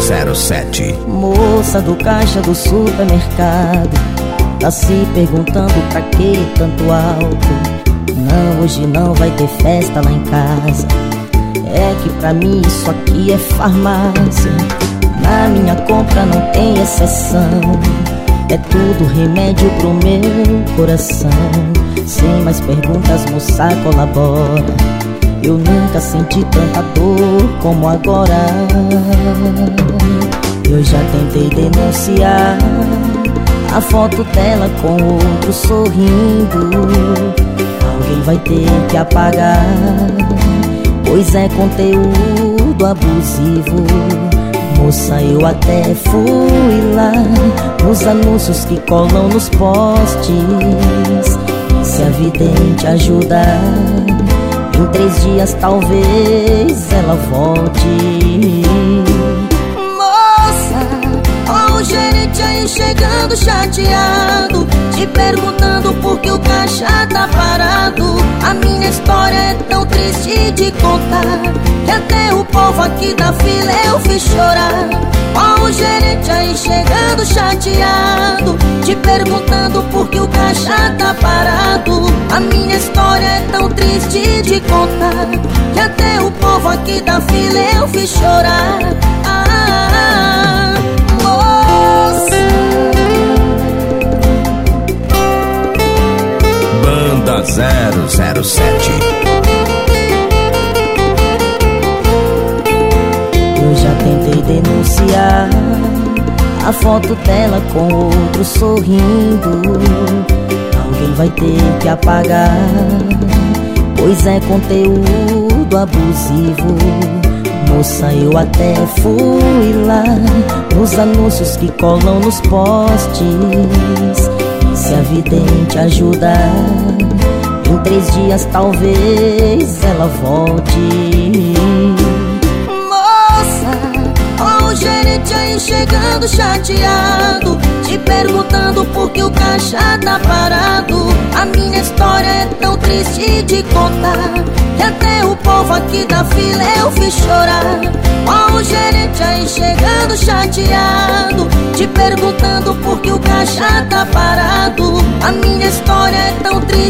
007 Moça do caixa do supermercado Tá se perguntando pra que tanto álcool Não, hoje não vai ter festa lá em casa. É que pra mim isso aqui é farmácia. Na minha compra não tem exceção. É tudo remédio pro meu coração. Sem mais perguntas, moça, colabora eu nunca senti tanta dor como agora. Eu já tentei denunciar A foto dela com outro sorrindo. Alguém vai ter que apagar Pois é conteúdo abusivo. Moça, eu até fui lá Nos anúncios que colam nos postes. Se a vidente ajudar em três dias talvez ela volte. Moça, ó o gerente aí chegando chateado Te perguntando por que o caixa tá parado. A minha história é tão triste de contar Que até o povo aqui da fila eu fiz chorar. Ó o gerente aí chegando chateado Te perguntando por que o caixa tá parado. A minha de contar Que até o povo aqui da fila eu fiz chorar. Ah, moça Banda 007 Eu já tentei denunciar a foto dela com outro sorrindo. Alguém vai ter que apagar, pois é conteúdo abusivo. Moça, eu até fui lá nos anúncios que colam nos postes. Se a vidente ajudar, em três dias talvez ela volte. chegando chateado Te perguntando por que o caixa tá parado A minha história é triste de contar Que até o povo aqui da fila eu fiz chorar. Ó o gerente aí chegando chateado Te perguntando por que o caixa tá parado. A minha história é tão triste